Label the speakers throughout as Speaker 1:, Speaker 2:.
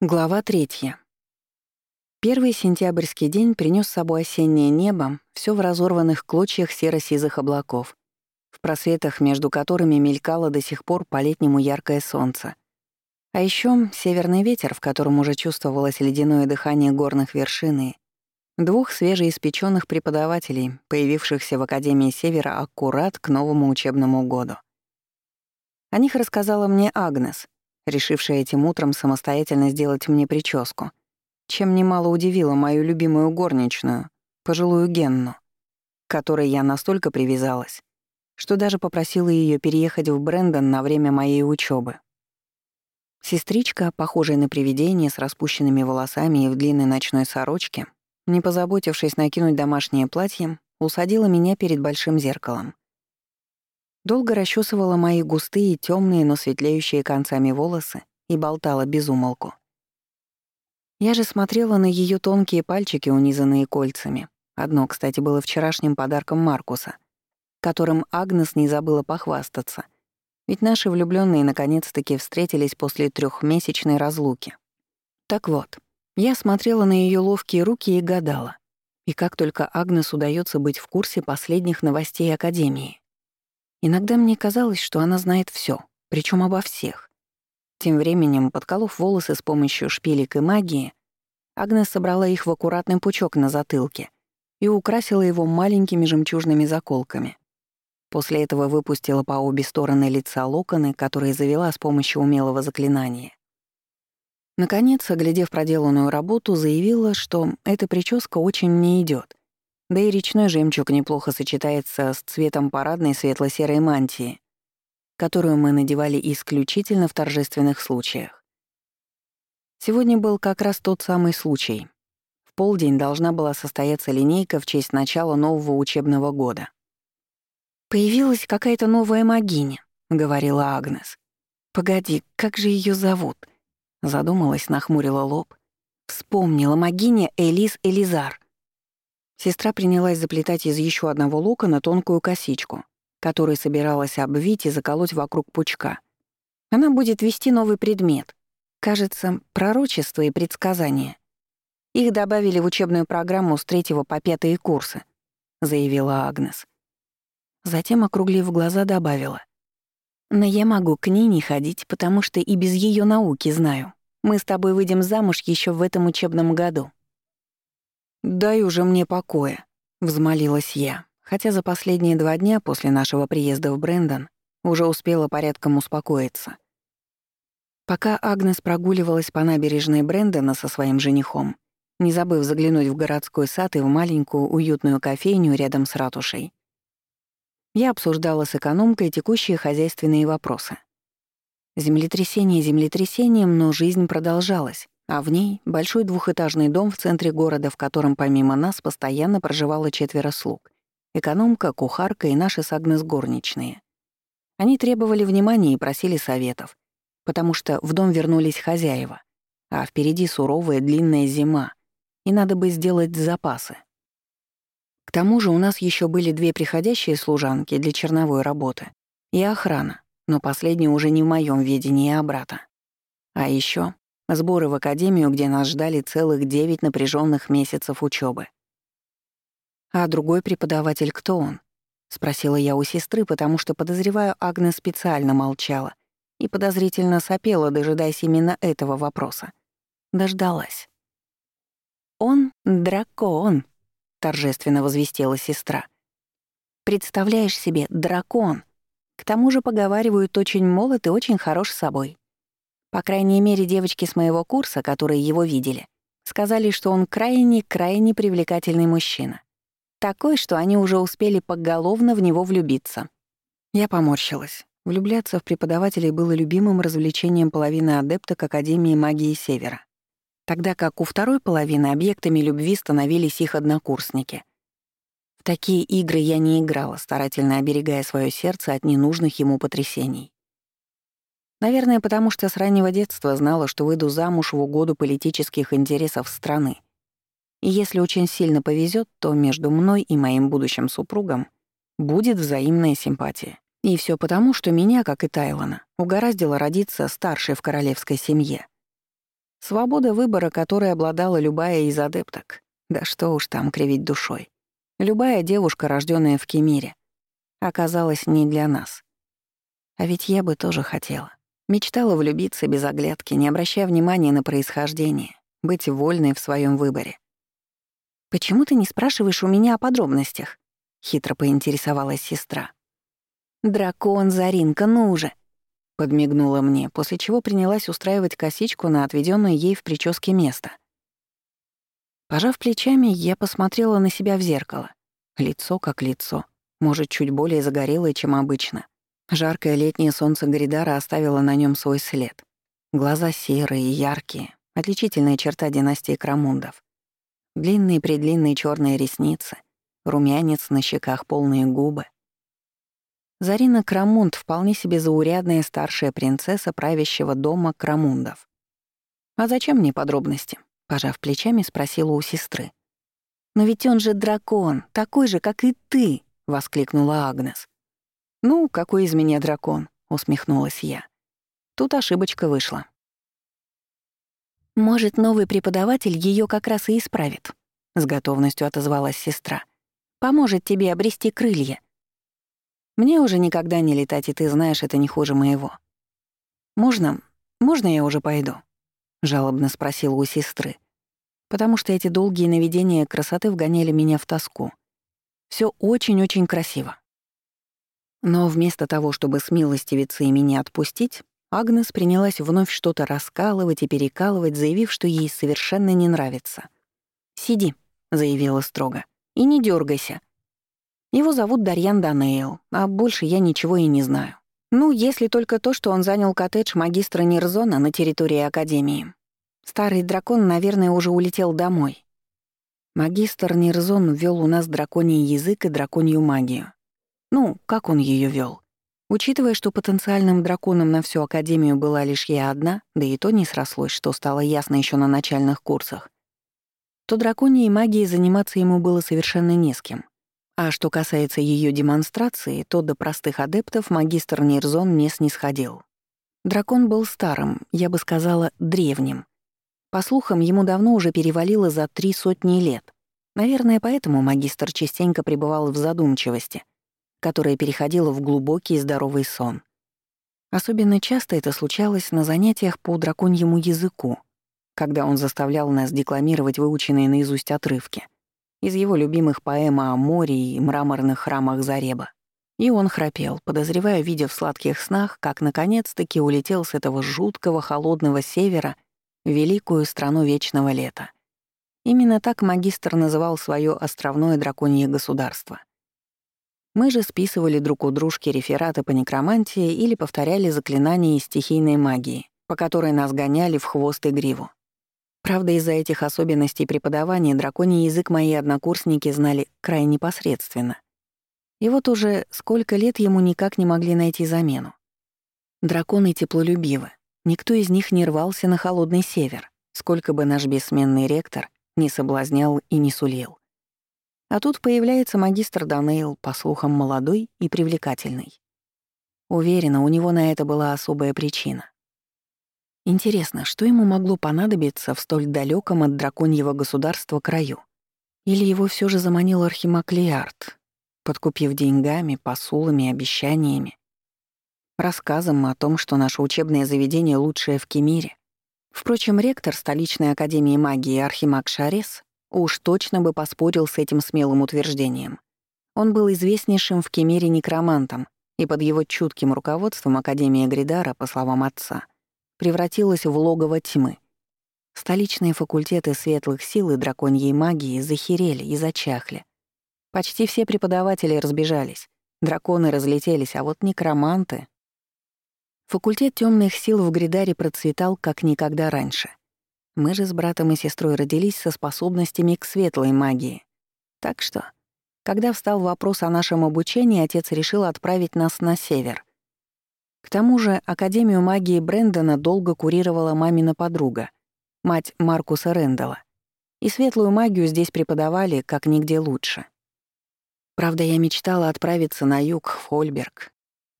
Speaker 1: Глава третья. Первый сентябрьский день принес с собой осеннее небо, все в разорванных клочьях серо-сизых облаков, в просветах между которыми мелькало до сих пор по-летнему яркое солнце. А еще северный ветер, в котором уже чувствовалось ледяное дыхание горных вершин и двух свежеиспеченных преподавателей, появившихся в Академии Севера аккурат к новому учебному году. О них рассказала мне Агнес — решившая этим утром самостоятельно сделать мне прическу, чем немало удивила мою любимую горничную, пожилую Генну, которой я настолько привязалась, что даже попросила ее переехать в Брэндон на время моей учебы. Сестричка, похожая на привидение с распущенными волосами и в длинной ночной сорочке, не позаботившись накинуть домашнее платье, усадила меня перед большим зеркалом. Долго расчесывала мои густые, темные, но светлеющие концами волосы и болтала без умолку. Я же смотрела на ее тонкие пальчики, унизанные кольцами. Одно, кстати, было вчерашним подарком Маркуса, которым Агнес не забыла похвастаться. Ведь наши влюбленные наконец-таки встретились после трехмесячной разлуки. Так вот, я смотрела на ее ловкие руки и гадала. И как только Агнес удается быть в курсе последних новостей Академии. Иногда мне казалось, что она знает все, причем обо всех. Тем временем, подколов волосы с помощью шпилек и магии, Агнес собрала их в аккуратный пучок на затылке и украсила его маленькими жемчужными заколками. После этого выпустила по обе стороны лица локоны, которые завела с помощью умелого заклинания. Наконец, оглядев проделанную работу, заявила, что эта прическа очень мне идет, да и речной жемчуг неплохо сочетается с цветом парадной светло-серой мантии, которую мы надевали исключительно в торжественных случаях. Сегодня был как раз тот самый случай. В полдень должна была состояться линейка в честь начала нового учебного года. «Появилась какая-то новая магиня», — говорила Агнес. «Погоди, как же ее зовут?» Задумалась, нахмурила лоб. Вспомнила магиня Элис Элизар. Сестра принялась заплетать из еще одного локона тонкую косичку, которую собиралась обвить и заколоть вокруг пучка. Она будет вести новый предмет. Кажется, пророчество и предсказания. Их добавили в учебную программу с третьего по пятые курсы, заявила Агнес. Затем, округлив глаза, добавила. «Но я могу к ней не ходить, потому что и без ее науки знаю. Мы с тобой выйдем замуж еще в этом учебном году». «Дай уже мне покоя», — взмолилась я, хотя за последние два дня после нашего приезда в Брэндон уже успела порядком успокоиться. Пока Агнес прогуливалась по набережной Брэндона со своим женихом, не забыв заглянуть в городской сад и в маленькую уютную кофейню рядом с ратушей, я обсуждала с экономкой текущие хозяйственные вопросы. Землетрясение землетрясением, но жизнь продолжалась, а в ней — большой двухэтажный дом в центре города, в котором помимо нас постоянно проживало четверо слуг. Экономка, кухарка и наши с горничные. Они требовали внимания и просили советов, потому что в дом вернулись хозяева, а впереди суровая длинная зима, и надо бы сделать запасы. К тому же у нас еще были две приходящие служанки для черновой работы и охрана, но последняя уже не в моем ведении, а брата. А еще Сборы в академию, где нас ждали целых девять напряженных месяцев учебы. «А другой преподаватель кто он?» — спросила я у сестры, потому что, подозреваю, Агна специально молчала и подозрительно сопела, дожидаясь именно этого вопроса. Дождалась. «Он — дракон», — торжественно возвестила сестра. «Представляешь себе, дракон. К тому же, поговаривают, очень молод и очень хорош собой. По крайней мере, девочки с моего курса, которые его видели, сказали, что он крайне-крайне привлекательный мужчина. Такой, что они уже успели поголовно в него влюбиться. Я поморщилась. Влюбляться в преподавателей было любимым развлечением половины адепток Академии магии Севера. Тогда как у второй половины объектами любви становились их однокурсники. В такие игры я не играла, старательно оберегая свое сердце от ненужных ему потрясений. Наверное, потому что с раннего детства знала, что выйду замуж в угоду политических интересов страны. И если очень сильно повезет, то между мной и моим будущим супругом будет взаимная симпатия. И все потому, что меня, как и Тайлона, угораздило родиться старшей в королевской семье. Свобода выбора, которой обладала любая из адепток. Да что уж там кривить душой. Любая девушка, рожденная в Кемире, оказалась не для нас. А ведь я бы тоже хотела. Мечтала влюбиться без оглядки, не обращая внимания на происхождение, быть вольной в своем выборе. «Почему ты не спрашиваешь у меня о подробностях?» — хитро поинтересовалась сестра. «Дракон, Заринка, ну уже!» — подмигнула мне, после чего принялась устраивать косичку на отведенное ей в прическе место. Пожав плечами, я посмотрела на себя в зеркало. Лицо как лицо, может, чуть более загорелое, чем обычно. Жаркое летнее солнце Гридара оставило на нем свой след. Глаза серые, яркие, отличительная черта династии Крамундов. Длинные-предлинные черные ресницы, румянец на щеках, полные губы. Зарина Крамунд — вполне себе заурядная старшая принцесса правящего дома Крамундов. «А зачем мне подробности?» — пожав плечами, спросила у сестры. «Но ведь он же дракон, такой же, как и ты!» — воскликнула Агнес. «Ну, какой из меня дракон?» — усмехнулась я. Тут ошибочка вышла. «Может, новый преподаватель ее как раз и исправит», — с готовностью отозвалась сестра. «Поможет тебе обрести крылья». «Мне уже никогда не летать, и ты знаешь, это не хуже моего». «Можно... можно я уже пойду?» — жалобно спросила у сестры. Потому что эти долгие наведения красоты вгоняли меня в тоску. Все очень-очень красиво. Но вместо того, чтобы смилостивиться и меня отпустить, Агнес принялась вновь что-то раскалывать и перекалывать, заявив, что ей совершенно не нравится. «Сиди», — заявила строго, — «и не дергайся. Его зовут Дарьян Данейл, а больше я ничего и не знаю. Ну, если только то, что он занял коттедж магистра Нирзона на территории Академии. Старый дракон, наверное, уже улетел домой. Магистр Нирзон ввел у нас драконий язык и драконью магию. Ну, как он ее вел? Учитывая, что потенциальным драконом на всю Академию была лишь я одна, да и то не срослось, что стало ясно еще на начальных курсах, то драконией магией заниматься ему было совершенно не с кем. А что касается ее демонстрации, то до простых адептов магистр Нирзон не снисходил. Дракон был старым, я бы сказала, древним. По слухам, ему давно уже перевалило за три сотни лет. Наверное, поэтому магистр частенько пребывал в задумчивости — которая переходила в глубокий и здоровый сон. Особенно часто это случалось на занятиях по драконьему языку, когда он заставлял нас декламировать выученные наизусть отрывки из его любимых поэм о море и мраморных храмах Зареба. И он храпел, подозревая, видя в сладких снах, как наконец-таки улетел с этого жуткого холодного севера в великую страну вечного лета. Именно так магистр называл свое островное драконье государство — мы же списывали друг у дружки рефераты по некромантии или повторяли заклинания из стихийной магии, по которой нас гоняли в хвост и гриву. Правда, из-за этих особенностей преподавания драконий язык мои однокурсники знали крайне посредственно. И вот уже сколько лет ему никак не могли найти замену. Драконы теплолюбивы. Никто из них не рвался на холодный север, сколько бы наш бессменный ректор не соблазнял и не сулил. А тут появляется магистр Данейл, по слухам, молодой и привлекательный. Уверена, у него на это была особая причина. Интересно, что ему могло понадобиться в столь далеком от драконьего государства краю? Или его все же заманил Архимаг Лиард, подкупив деньгами, посулами, обещаниями? Рассказом о том, что наше учебное заведение лучшее в Кемире. Впрочем, ректор столичной академии магии Архимаг Шарес Уж точно бы поспорил с этим смелым утверждением. Он был известнейшим в Кемере некромантом, и под его чутким руководством Академия Гридара, по словам отца, превратилась в логово тьмы. Столичные факультеты светлых сил и драконьей магии захерели и зачахли. Почти все преподаватели разбежались, драконы разлетелись, а вот некроманты... Факультет темных сил в Гридаре процветал как никогда раньше — мы же с братом и сестрой родились со способностями к светлой магии. Так что, когда встал вопрос о нашем обучении, отец решил отправить нас на север. К тому же Академию магии Брэндона долго курировала мамина подруга, мать Маркуса Рэндалла. И светлую магию здесь преподавали как нигде лучше. Правда, я мечтала отправиться на юг, в Хольберг.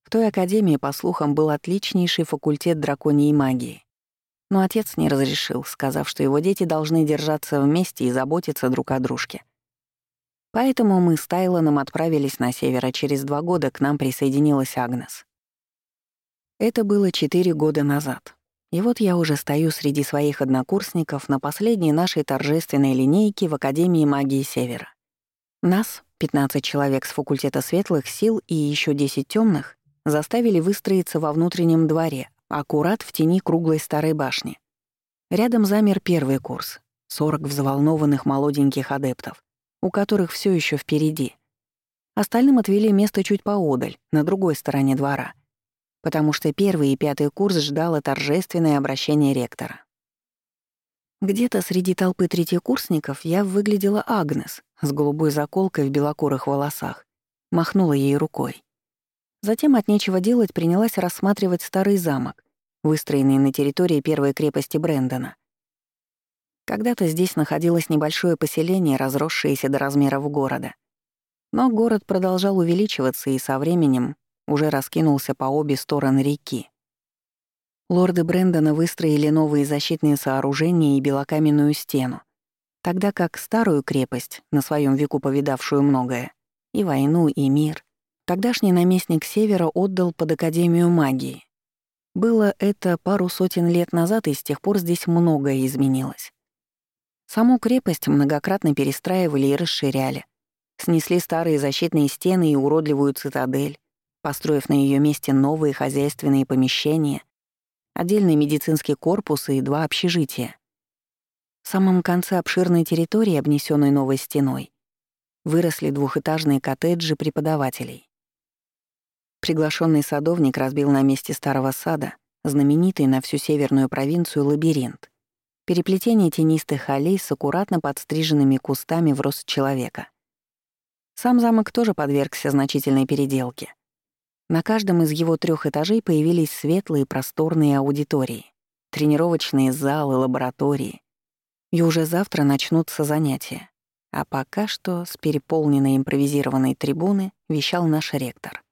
Speaker 1: В той академии, по слухам, был отличнейший факультет драконьей магии. Но отец не разрешил, сказав, что его дети должны держаться вместе и заботиться друг о дружке. Поэтому мы с Тайлоном отправились на север, а через два года к нам присоединилась Агнес. Это было четыре года назад. И вот я уже стою среди своих однокурсников на последней нашей торжественной линейке в Академии магии Севера. Нас, 15 человек с факультета светлых сил и еще 10 темных, заставили выстроиться во внутреннем дворе, аккурат в тени круглой старой башни. Рядом замер первый курс — 40 взволнованных молоденьких адептов, у которых все еще впереди. Остальным отвели место чуть поодаль, на другой стороне двора — потому что первый и пятый курс ждало торжественное обращение ректора. Где-то среди толпы третьекурсников я выглядела Агнес с голубой заколкой в белокурых волосах, махнула ей рукой. Затем от нечего делать принялась рассматривать старый замок, выстроенный на территории первой крепости Брэндона. Когда-то здесь находилось небольшое поселение, разросшееся до размеров города. Но город продолжал увеличиваться и со временем уже раскинулся по обе стороны реки. Лорды Брэндона выстроили новые защитные сооружения и белокаменную стену, тогда как старую крепость, на своем веку повидавшую многое, и войну, и мир, тогдашний наместник Севера отдал под Академию магии. Было это пару сотен лет назад, и с тех пор здесь многое изменилось. Саму крепость многократно перестраивали и расширяли. Снесли старые защитные стены и уродливую цитадель, построив на ее месте новые хозяйственные помещения, отдельный медицинский корпус и два общежития. В самом конце обширной территории, обнесенной новой стеной, выросли двухэтажные коттеджи преподавателей. Приглашенный садовник разбил на месте старого сада знаменитый на всю северную провинцию лабиринт. Переплетение тенистых аллей с аккуратно подстриженными кустами в рост человека. Сам замок тоже подвергся значительной переделке. На каждом из его трех этажей появились светлые просторные аудитории, тренировочные залы, лаборатории. И уже завтра начнутся занятия. А пока что с переполненной импровизированной трибуны вещал наш ректор.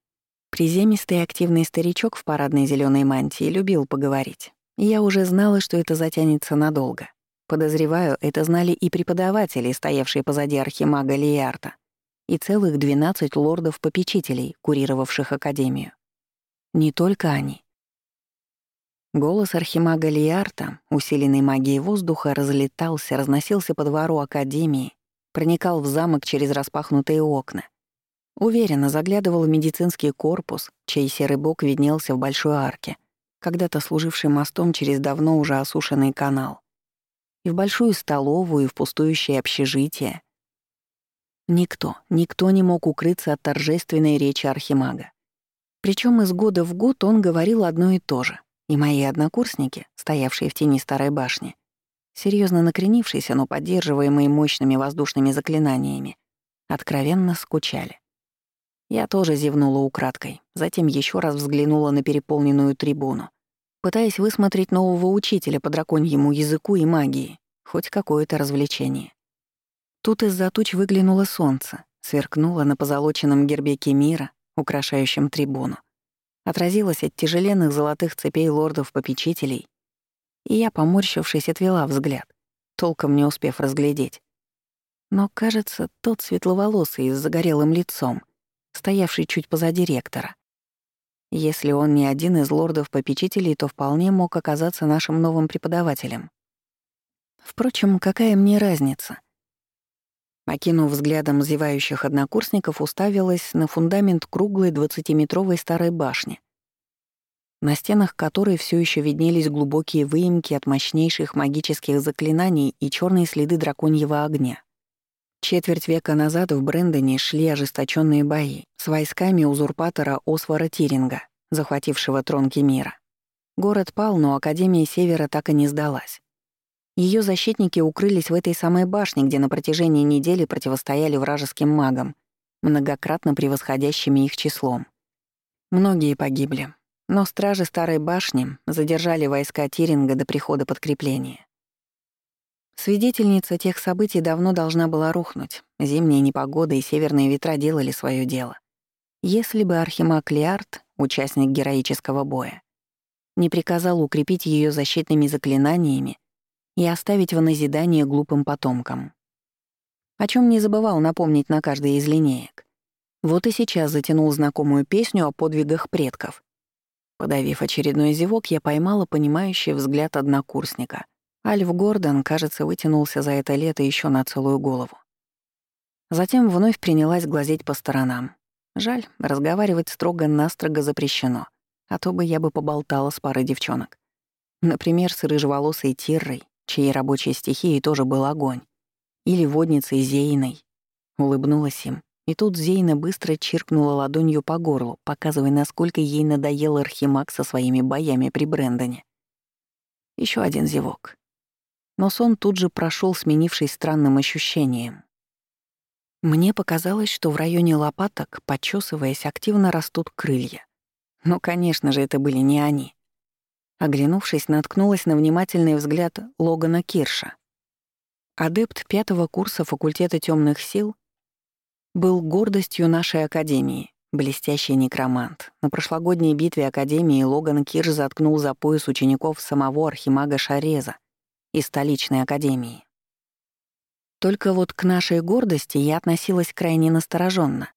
Speaker 1: Приземистый активный старичок в парадной зеленой мантии любил поговорить. Я уже знала, что это затянется надолго. Подозреваю, это знали и преподаватели, стоявшие позади архимага Лиарта и целых 12 лордов-попечителей, курировавших Академию. Не только они. Голос архимага Лиарта, усиленный магией воздуха, разлетался, разносился по двору Академии, проникал в замок через распахнутые окна. Уверенно заглядывал в медицинский корпус, чей серый бок виднелся в большой арке, когда-то служивший мостом через давно уже осушенный канал. И в большую столовую, и в пустующее общежитие, Никто, никто не мог укрыться от торжественной речи Архимага. Причем из года в год он говорил одно и то же. И мои однокурсники, стоявшие в тени старой башни, серьезно накренившиеся, но поддерживаемые мощными воздушными заклинаниями, откровенно скучали. Я тоже зевнула украдкой, затем еще раз взглянула на переполненную трибуну, пытаясь высмотреть нового учителя по драконьему языку и магии, хоть какое-то развлечение. Тут из-за туч выглянуло солнце, сверкнуло на позолоченном гербе Кемира, украшающем трибуну. Отразилось от тяжеленных золотых цепей лордов-попечителей, и я, поморщившись, отвела взгляд, толком не успев разглядеть. Но, кажется, тот светловолосый с загорелым лицом, стоявший чуть позади ректора. Если он не один из лордов-попечителей, то вполне мог оказаться нашим новым преподавателем. Впрочем, какая мне разница — Окинув взглядом зевающих однокурсников, уставилась на фундамент круглой двадцатиметровой старой башни, на стенах которой все еще виднелись глубокие выемки от мощнейших магических заклинаний и черные следы драконьего огня. Четверть века назад в Брэндоне шли ожесточенные бои с войсками узурпатора Освара Тиринга, захватившего трон Кемира. Город пал, но Академия Севера так и не сдалась. Ее защитники укрылись в этой самой башне, где на протяжении недели противостояли вражеским магам, многократно превосходящими их числом. Многие погибли, но стражи старой башни задержали войска Тиринга до прихода подкрепления. Свидетельница тех событий давно должна была рухнуть. Зимняя непогода и северные ветра делали свое дело. Если бы Архимаг Лиард, участник героического боя, не приказал укрепить ее защитными заклинаниями и оставить в назидание глупым потомкам. О чем не забывал напомнить на каждой из линеек. Вот и сейчас затянул знакомую песню о подвигах предков. Подавив очередной зевок, я поймала понимающий взгляд однокурсника. Альф Гордон, кажется, вытянулся за это лето еще на целую голову. Затем вновь принялась глазеть по сторонам. Жаль, разговаривать строго-настрого запрещено, а то бы я бы поболтала с парой девчонок. Например, с рыжеволосой Тиррой, чьей рабочей стихией тоже был огонь. Или водницей Зейной. Улыбнулась им. И тут Зейна быстро чиркнула ладонью по горлу, показывая, насколько ей надоел Архимаг со своими боями при Брэндоне. Еще один зевок. Но сон тут же прошел, сменившись странным ощущением. Мне показалось, что в районе лопаток, почесываясь, активно растут крылья. Но, конечно же, это были не они. Оглянувшись, наткнулась на внимательный взгляд Логана Кирша. Адепт пятого курса факультета темных сил был гордостью нашей академии, блестящий некромант. На прошлогодней битве академии Логан Кирш заткнул за пояс учеников самого архимага Шареза из столичной академии. Только вот к нашей гордости я относилась крайне настороженно,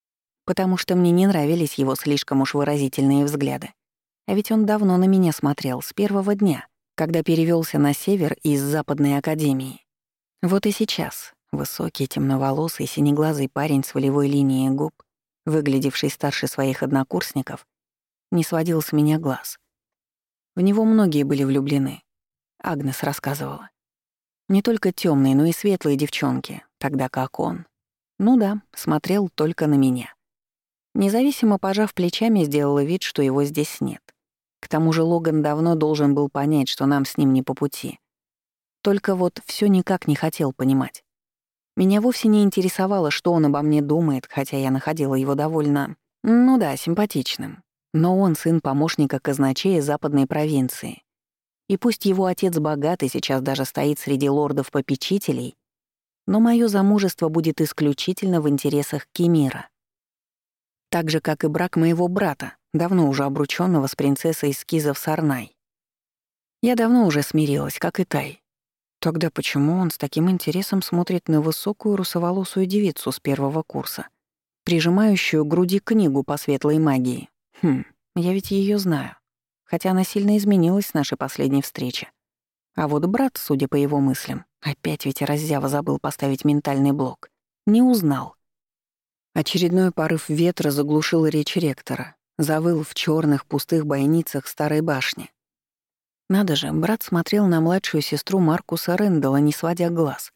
Speaker 1: потому что мне не нравились его слишком уж выразительные взгляды. А ведь он давно на меня смотрел, с первого дня, когда перевелся на север из Западной Академии. Вот и сейчас высокий, темноволосый, синеглазый парень с волевой линией губ, выглядевший старше своих однокурсников, не сводил с меня глаз. В него многие были влюблены. Агнес рассказывала. Не только темные, но и светлые девчонки, тогда как он. Ну да, смотрел только на меня. Независимо пожав плечами, сделала вид, что его здесь нет. К тому же Логан давно должен был понять, что нам с ним не по пути. Только вот все никак не хотел понимать. Меня вовсе не интересовало, что он обо мне думает, хотя я находила его довольно, ну да, симпатичным. Но он сын помощника казначея западной провинции. И пусть его отец богатый сейчас даже стоит среди лордов-попечителей, но мое замужество будет исключительно в интересах Кемира. Так же, как и брак моего брата, давно уже обручённого с принцессой Скизов Сарнай. Я давно уже смирилась, как и Тай. Тогда почему он с таким интересом смотрит на высокую русоволосую девицу с первого курса, прижимающую к груди книгу по светлой магии? Хм, я ведь её знаю. Хотя она сильно изменилась с нашей последней встречи. А вот брат, судя по его мыслям, опять ведь раззява забыл поставить ментальный блок. Не узнал. Очередной порыв ветра заглушил речь ректора, завыл в черных пустых бойницах старой башни. Надо же, брат смотрел на младшую сестру Маркуса Рэндалла, не сводя глаз.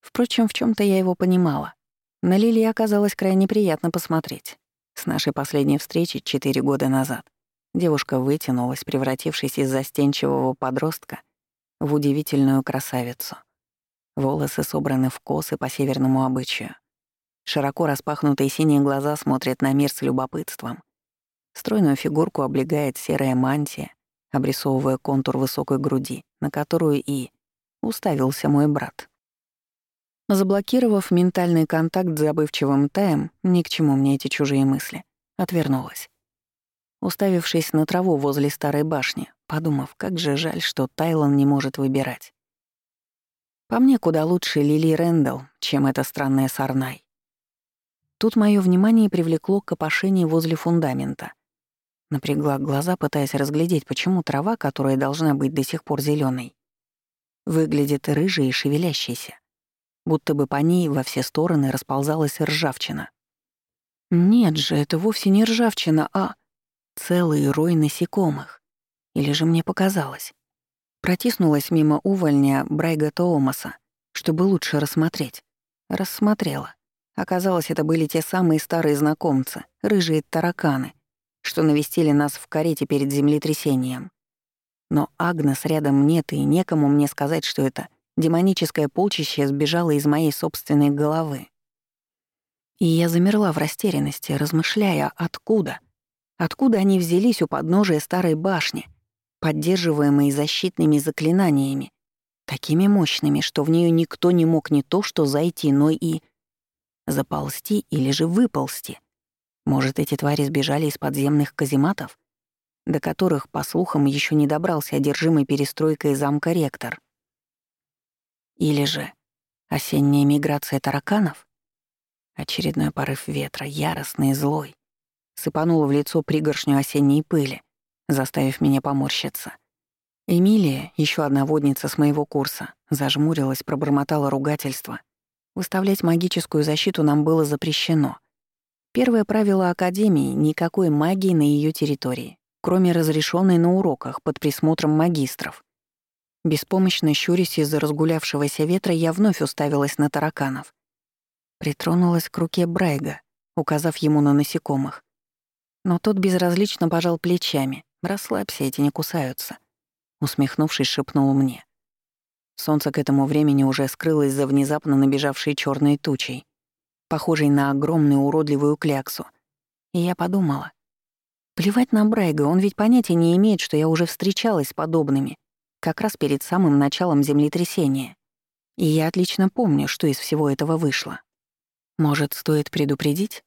Speaker 1: Впрочем, в чем то я его понимала. На Лилии оказалось крайне приятно посмотреть. С нашей последней встречи четыре года назад девушка вытянулась, превратившись из застенчивого подростка в удивительную красавицу. Волосы собраны в косы по северному обычаю. Широко распахнутые синие глаза смотрят на мир с любопытством. Стройную фигурку облегает серая мантия, обрисовывая контур высокой груди, на которую и уставился мой брат. Заблокировав ментальный контакт с забывчивым Таем, ни к чему мне эти чужие мысли, отвернулась. Уставившись на траву возле старой башни, подумав, как же жаль, что Тайлон не может выбирать. По мне куда лучше Лили Рэндалл, чем эта странная Сарнай. Тут мое внимание привлекло копошение возле фундамента. Напрягла глаза, пытаясь разглядеть, почему трава, которая должна быть до сих пор зеленой, выглядит рыжей и шевелящейся, будто бы по ней во все стороны расползалась ржавчина. Нет же, это вовсе не ржавчина, а целый рой насекомых. Или же мне показалось. Протиснулась мимо увольня Брайга Тоомаса, чтобы лучше рассмотреть. Рассмотрела. Оказалось, это были те самые старые знакомцы, рыжие тараканы — что навестили нас в карете перед землетрясением. Но Агнес рядом нет, и некому мне сказать, что это демоническое полчище сбежало из моей собственной головы. И я замерла в растерянности, размышляя, откуда? Откуда они взялись у подножия старой башни, поддерживаемые защитными заклинаниями, такими мощными, что в нее никто не мог не то что зайти, но и заползти или же выползти. Может, эти твари сбежали из подземных казематов? до которых, по слухам, еще не добрался одержимый перестройкой замка ректор. Или же осенняя миграция тараканов? Очередной порыв ветра, яростный и злой, сыпанул в лицо пригоршню осенней пыли, заставив меня поморщиться. Эмилия, еще одна водница с моего курса, зажмурилась, пробормотала ругательство. Выставлять магическую защиту нам было запрещено. Первое правило Академии — никакой магии на ее территории, кроме разрешенной на уроках под присмотром магистров. Беспомощно щурясь из-за разгулявшегося ветра, я вновь уставилась на тараканов. Притронулась к руке Брайга, указав ему на насекомых. Но тот безразлично пожал плечами. «Расслабься, эти не кусаются», — усмехнувшись, шепнул мне. Солнце к этому времени уже скрылось за внезапно набежавшей черной тучей, похожей на огромную уродливую кляксу. И я подумала, плевать на Брайга, он ведь понятия не имеет, что я уже встречалась с подобными, как раз перед самым началом землетрясения. И я отлично помню, что из всего этого вышло. Может, стоит предупредить?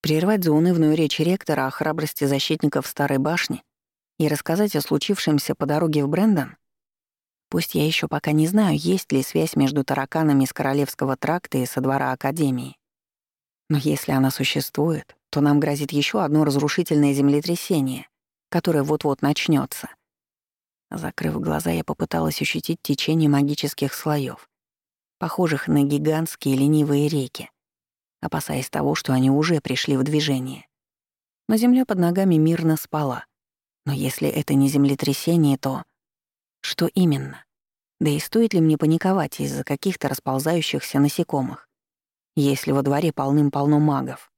Speaker 1: Прервать заунывную речь ректора о храбрости защитников Старой башни и рассказать о случившемся по дороге в Брэндон? Пусть я еще пока не знаю, есть ли связь между тараканами с Королевского тракта и со двора Академии. Но если она существует, то нам грозит еще одно разрушительное землетрясение, которое вот-вот начнется. Закрыв глаза, я попыталась ощутить течение магических слоев, похожих на гигантские ленивые реки, опасаясь того, что они уже пришли в движение. Но земля под ногами мирно спала. Но если это не землетрясение, то... Что именно? Да и стоит ли мне паниковать из-за каких-то расползающихся насекомых, если во дворе полным-полно магов?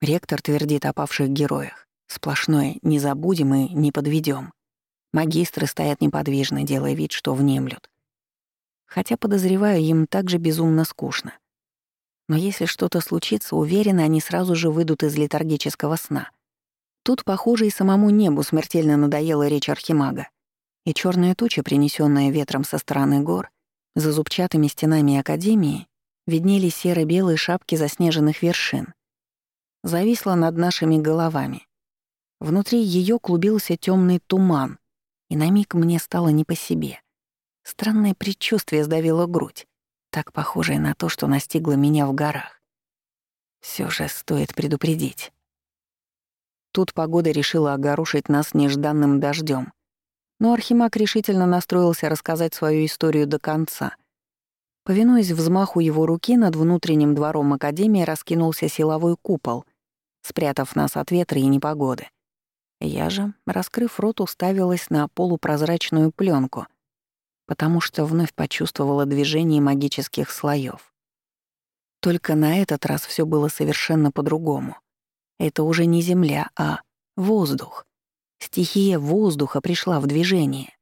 Speaker 1: Ректор твердит о павших героях. Сплошное «не забудем и не подведем. Магистры стоят неподвижно, делая вид, что внемлют. Хотя, подозреваю, им также безумно скучно. Но если что-то случится, уверена, они сразу же выйдут из летаргического сна. Тут, похоже, и самому небу смертельно надоела речь Архимага. И черная туча, принесенная ветром со стороны гор, за зубчатыми стенами Академии виднелись серо-белые шапки заснеженных вершин. Зависла над нашими головами. Внутри ее клубился темный туман, и на миг мне стало не по себе. Странное предчувствие сдавило грудь так похожее на то, что настигло меня в горах. Все же стоит предупредить. Тут погода решила огорушить нас нежданным дождем, но Архимаг решительно настроился рассказать свою историю до конца. Повинуясь взмаху его руки, над внутренним двором Академии раскинулся силовой купол, спрятав нас от ветра и непогоды. Я же, раскрыв рот, уставилась на полупрозрачную пленку, потому что вновь почувствовала движение магических слоев. Только на этот раз все было совершенно по-другому. Это уже не земля, а воздух. Стихия воздуха пришла в движение.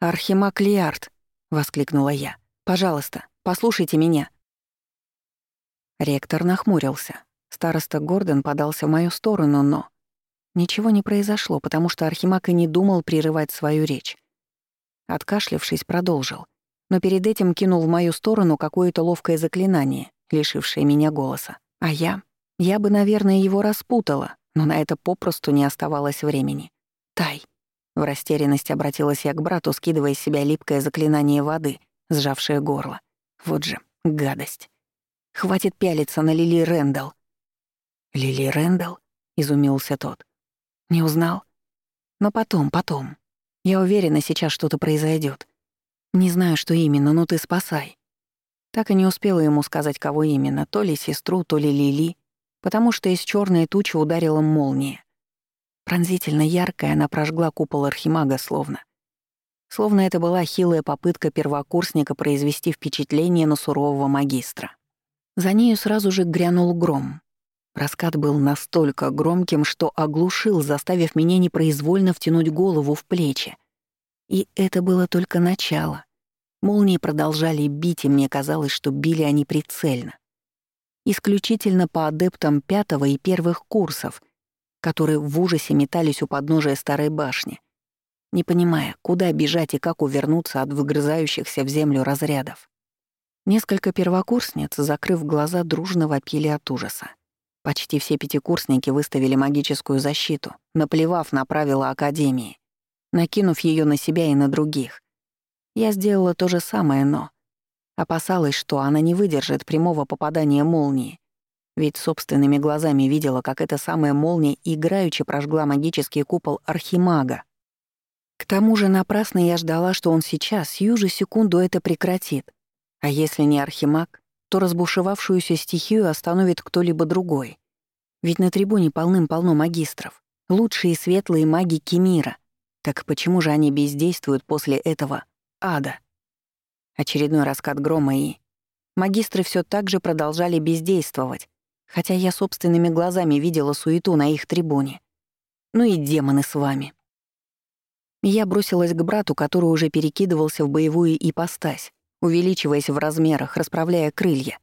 Speaker 1: «Архимаг Лиард!» — воскликнула я. «Пожалуйста, послушайте меня». Ректор нахмурился. Староста Гордон подался в мою сторону, но... Ничего не произошло, потому что Архимаг и не думал прерывать свою речь. Откашлявшись, продолжил. Но перед этим кинул в мою сторону какое-то ловкое заклинание, лишившее меня голоса. А я? Я бы, наверное, его распутала, но на это попросту не оставалось времени. «Тай!» В растерянности обратилась я к брату, скидывая с себя липкое заклинание воды, сжавшее горло. Вот же, гадость. Хватит пялиться на Лили Рэндалл. «Лили Рэндалл?» — изумился тот. «Не узнал?» «Но потом, потом. Я уверена, сейчас что-то произойдет. Не знаю, что именно, но ты спасай. Так и не успела ему сказать, кого именно, то ли сестру, то ли Лили, потому что из черной тучи ударила молния. Пронзительно яркая она прожгла купол Архимага словно. Словно это была хилая попытка первокурсника произвести впечатление на сурового магистра. За нею сразу же грянул гром. Раскат был настолько громким, что оглушил, заставив меня непроизвольно втянуть голову в плечи. И это было только начало. Молнии продолжали бить, и мне казалось, что били они прицельно. Исключительно по адептам пятого и первых курсов, которые в ужасе метались у подножия старой башни, не понимая, куда бежать и как увернуться от выгрызающихся в землю разрядов. Несколько первокурсниц, закрыв глаза, дружно вопили от ужаса. Почти все пятикурсники выставили магическую защиту, наплевав на правила Академии, накинув ее на себя и на других. Я сделала то же самое, но... Опасалась, что она не выдержит прямого попадания молнии, ведь собственными глазами видела, как эта самая молния играючи прожгла магический купол Архимага. К тому же напрасно я ждала, что он сейчас, сию же секунду это прекратит. А если не Архимаг, то разбушевавшуюся стихию остановит кто-либо другой. Ведь на трибуне полным-полно магистров, лучшие светлые маги Кемира. Так почему же они бездействуют после этого ада? Очередной раскат грома и... Магистры все так же продолжали бездействовать, хотя я собственными глазами видела суету на их трибуне. Ну и демоны с вами. Я бросилась к брату, который уже перекидывался в боевую ипостась, увеличиваясь в размерах, расправляя крылья.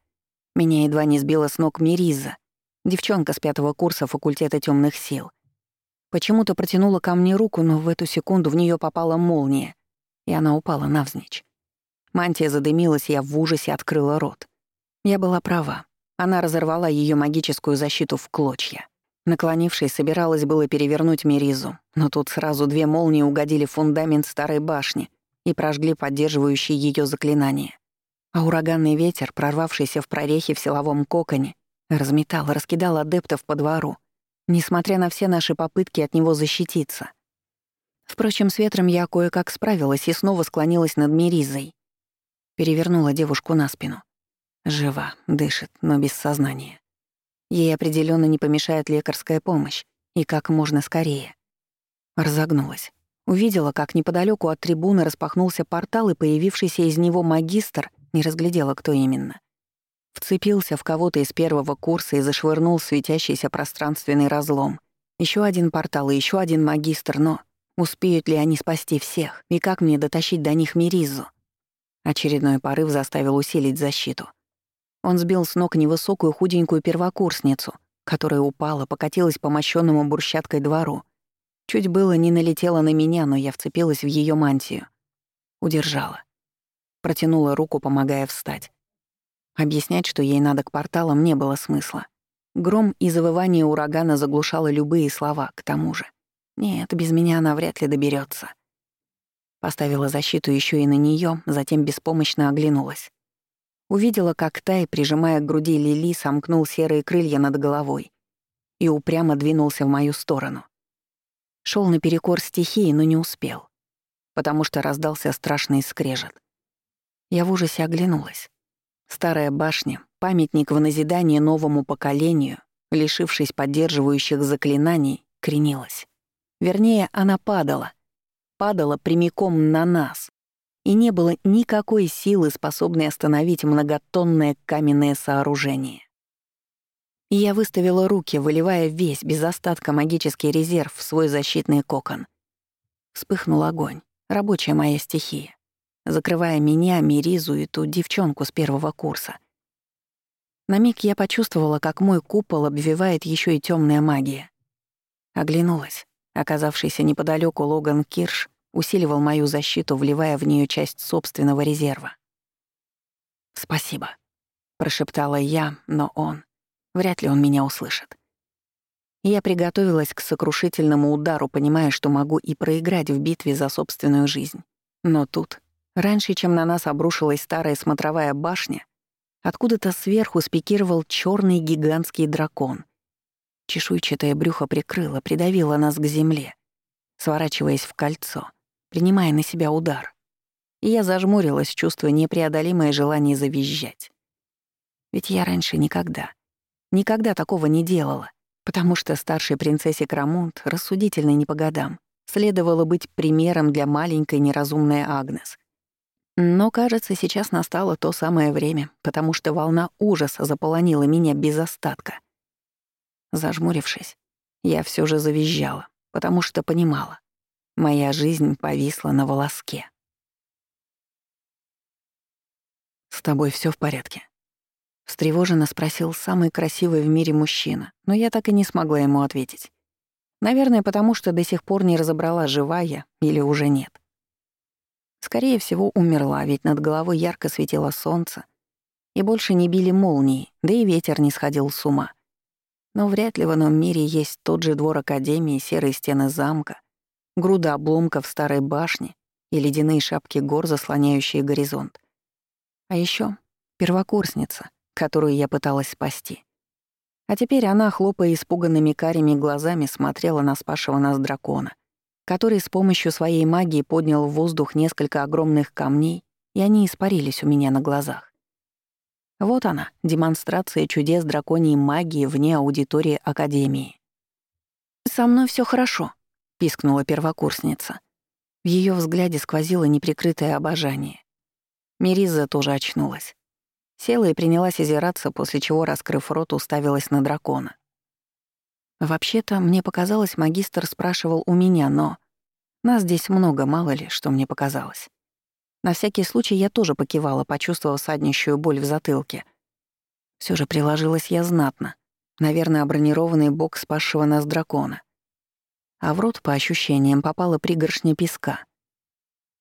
Speaker 1: Меня едва не сбила с ног Мириза, девчонка с пятого курса факультета темных сил. Почему-то протянула ко мне руку, но в эту секунду в нее попала молния, и она упала навзничь. Мантия задымилась, я в ужасе открыла рот. Я была права. Она разорвала ее магическую защиту в клочья. Наклонившись, собиралась было перевернуть Миризу, но тут сразу две молнии угодили в фундамент старой башни и прожгли поддерживающие ее заклинания. А ураганный ветер, прорвавшийся в прорехе в силовом коконе, разметал, раскидал адептов по двору, несмотря на все наши попытки от него защититься. Впрочем, с ветром я кое-как справилась и снова склонилась над Миризой. Перевернула девушку на спину. Жива, дышит, но без сознания. Ей определенно не помешает лекарская помощь, и как можно скорее. Разогнулась. Увидела, как неподалеку от трибуны распахнулся портал, и появившийся из него магистр не разглядела, кто именно. Вцепился в кого-то из первого курса и зашвырнул светящийся пространственный разлом. Еще один портал и еще один магистр, но успеют ли они спасти всех? И как мне дотащить до них Миризу? Очередной порыв заставил усилить защиту. Он сбил с ног невысокую худенькую первокурсницу, которая упала, покатилась по мощенному брусчаткой двору. Чуть было не налетела на меня, но я вцепилась в ее мантию. Удержала. Протянула руку, помогая встать. Объяснять, что ей надо к порталам, не было смысла. Гром и завывание урагана заглушало любые слова, к тому же. Нет, без меня она вряд ли доберется. Поставила защиту еще и на нее, затем беспомощно оглянулась. Увидела, как Тай, прижимая к груди Лили, сомкнул серые крылья над головой и упрямо двинулся в мою сторону. Шел наперекор стихии, но не успел, потому что раздался страшный скрежет. Я в ужасе оглянулась. Старая башня, памятник в назидание новому поколению, лишившись поддерживающих заклинаний, кренилась. Вернее, она падала. Падала прямиком на нас и не было никакой силы, способной остановить многотонное каменное сооружение. И я выставила руки, выливая весь, без остатка магический резерв в свой защитный кокон. Вспыхнул огонь, рабочая моя стихия, закрывая меня, Миризу и ту девчонку с первого курса. На миг я почувствовала, как мой купол обвивает еще и темная магия. Оглянулась. Оказавшийся неподалеку Логан Кирш усиливал мою защиту, вливая в нее часть собственного резерва. «Спасибо», — прошептала я, но он... Вряд ли он меня услышит. Я приготовилась к сокрушительному удару, понимая, что могу и проиграть в битве за собственную жизнь. Но тут, раньше, чем на нас обрушилась старая смотровая башня, откуда-то сверху спикировал черный гигантский дракон. Чешуйчатое брюхо прикрыло, придавило нас к земле, сворачиваясь в кольцо — принимая на себя удар. И я зажмурилась, чувствуя непреодолимое желание завизжать. Ведь я раньше никогда, никогда такого не делала, потому что старшей принцессе Крамунт, рассудительной не по годам, следовало быть примером для маленькой неразумной Агнес. Но, кажется, сейчас настало то самое время, потому что волна ужаса заполонила меня без остатка. Зажмурившись, я все же завизжала, потому что понимала. Моя жизнь повисла на волоске. «С тобой все в порядке?» Встревоженно спросил самый красивый в мире мужчина, но я так и не смогла ему ответить. Наверное, потому что до сих пор не разобрала, жива я или уже нет. Скорее всего, умерла, ведь над головой ярко светило солнце, и больше не били молнии, да и ветер не сходил с ума. Но вряд ли в ином мире есть тот же двор Академии, серые стены замка, груда обломков старой башни и ледяные шапки гор, заслоняющие горизонт. А еще первокурсница, которую я пыталась спасти. А теперь она, хлопая испуганными карими глазами, смотрела на спасшего нас дракона, который с помощью своей магии поднял в воздух несколько огромных камней, и они испарились у меня на глазах. Вот она, демонстрация чудес драконьей магии вне аудитории Академии. «Со мной все хорошо», — пискнула первокурсница. В ее взгляде сквозило неприкрытое обожание. Мириза тоже очнулась. Села и принялась озираться, после чего, раскрыв рот, уставилась на дракона. Вообще-то, мне показалось, магистр спрашивал у меня, но... Нас здесь много, мало ли, что мне показалось. На всякий случай я тоже покивала, почувствовав саднищую боль в затылке. Все же приложилась я знатно. Наверное, бронированный бок спасшего нас дракона. А в рот, по ощущениям, попала пригоршня песка.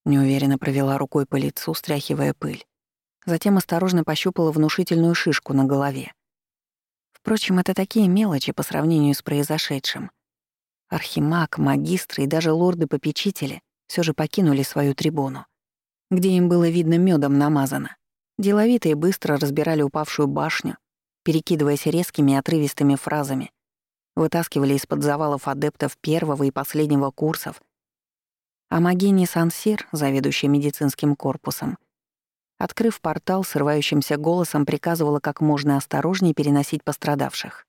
Speaker 1: Неуверенно провела рукой по лицу, стряхивая пыль. Затем осторожно пощупала внушительную шишку на голове. Впрочем, это такие мелочи по сравнению с произошедшим. Архимаг, магистры и даже лорды-попечители все же покинули свою трибуну, где им было видно медом намазано. Деловито и быстро разбирали упавшую башню, перекидываясь резкими отрывистыми фразами, вытаскивали из-под завалов адептов первого и последнего курсов. А Магини Сансир, заведующий медицинским корпусом, Открыв портал, срывающимся голосом приказывала как можно осторожнее переносить пострадавших.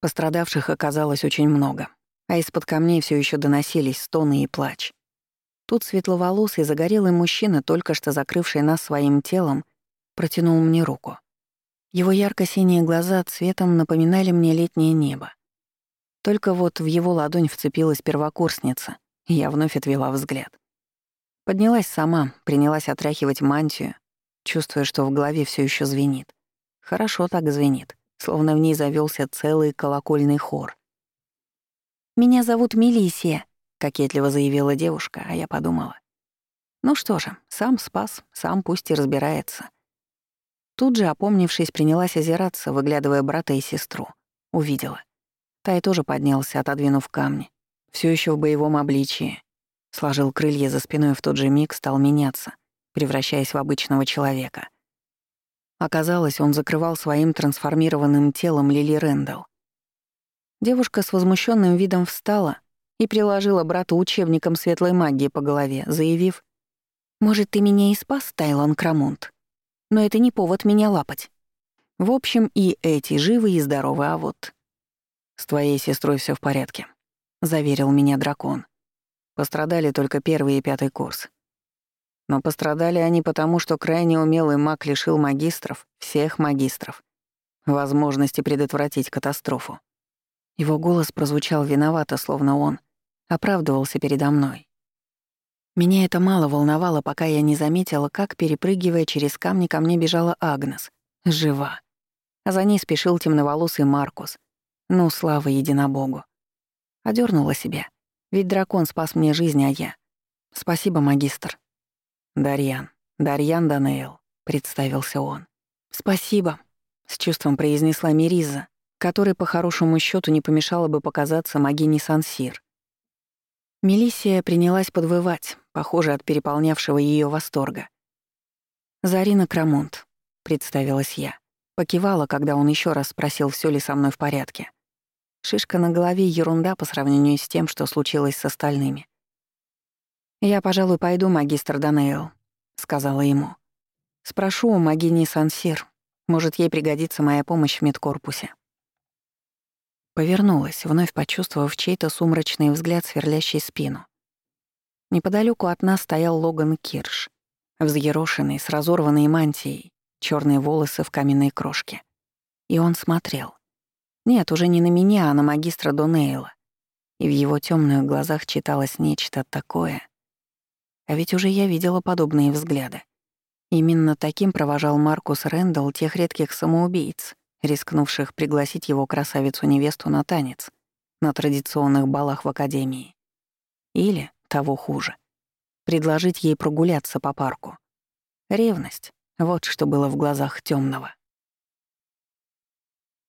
Speaker 1: Пострадавших оказалось очень много, а из-под камней все еще доносились стоны и плач. Тут светловолосый загорелый мужчина, только что закрывший нас своим телом, протянул мне руку. Его ярко-синие глаза цветом напоминали мне летнее небо. Только вот в его ладонь вцепилась первокурсница, и я вновь отвела взгляд. Поднялась сама, принялась отряхивать мантию, чувствуя, что в голове все еще звенит. Хорошо так звенит, словно в ней завелся целый колокольный хор. «Меня зовут Мелисия», — кокетливо заявила девушка, а я подумала. Ну что же, сам спас, сам пусть и разбирается. Тут же, опомнившись, принялась озираться, выглядывая брата и сестру. Увидела. Тай тоже поднялся, отодвинув камни. все еще в боевом обличии. Сложил крылья за спиной в тот же миг стал меняться, превращаясь в обычного человека. Оказалось, он закрывал своим трансформированным телом Лили Рэндалл. Девушка с возмущенным видом встала и приложила брату учебником светлой магии по голове, заявив, «Может, ты меня и спас, Тайлан Крамунт? Но это не повод меня лапать. В общем, и эти живы и здоровы, а вот...» «С твоей сестрой все в порядке», — заверил меня дракон. Пострадали только первый и пятый курс. Но пострадали они потому, что крайне умелый маг лишил магистров, всех магистров, возможности предотвратить катастрофу. Его голос прозвучал виновато, словно он оправдывался передо мной. Меня это мало волновало, пока я не заметила, как, перепрыгивая через камни, ко мне бежала Агнес. Жива. А за ней спешил темноволосый Маркус. Ну, слава единобогу. Одернула себя. Ведь дракон спас мне жизнь, а я... Спасибо, магистр. Дарьян. Дарьян Данейл, представился он. Спасибо, с чувством произнесла Мириза, которой по хорошему счету не помешало бы показаться Магини Сансир. Мелисия принялась подвывать, похоже, от переполнявшего ее восторга. «Зарина Крамонт», — представилась я. Покивала, когда он еще раз спросил, все ли со мной в порядке. Шишка на голове — ерунда по сравнению с тем, что случилось с остальными. «Я, пожалуй, пойду, магистр Данейл», — сказала ему. «Спрошу у Магини Сансир. Может, ей пригодится моя помощь в медкорпусе». Повернулась, вновь почувствовав чей-то сумрачный взгляд, сверлящий спину. Неподалеку от нас стоял Логан Кирш, взъерошенный, с разорванной мантией, черные волосы в каменной крошке. И он смотрел. Нет, уже не на меня, а на магистра Донейла. И в его темных глазах читалось нечто такое. А ведь уже я видела подобные взгляды. Именно таким провожал Маркус Рэндалл тех редких самоубийц, рискнувших пригласить его красавицу-невесту на танец на традиционных балах в академии. Или, того хуже, предложить ей прогуляться по парку. Ревность — вот что было в глазах темного.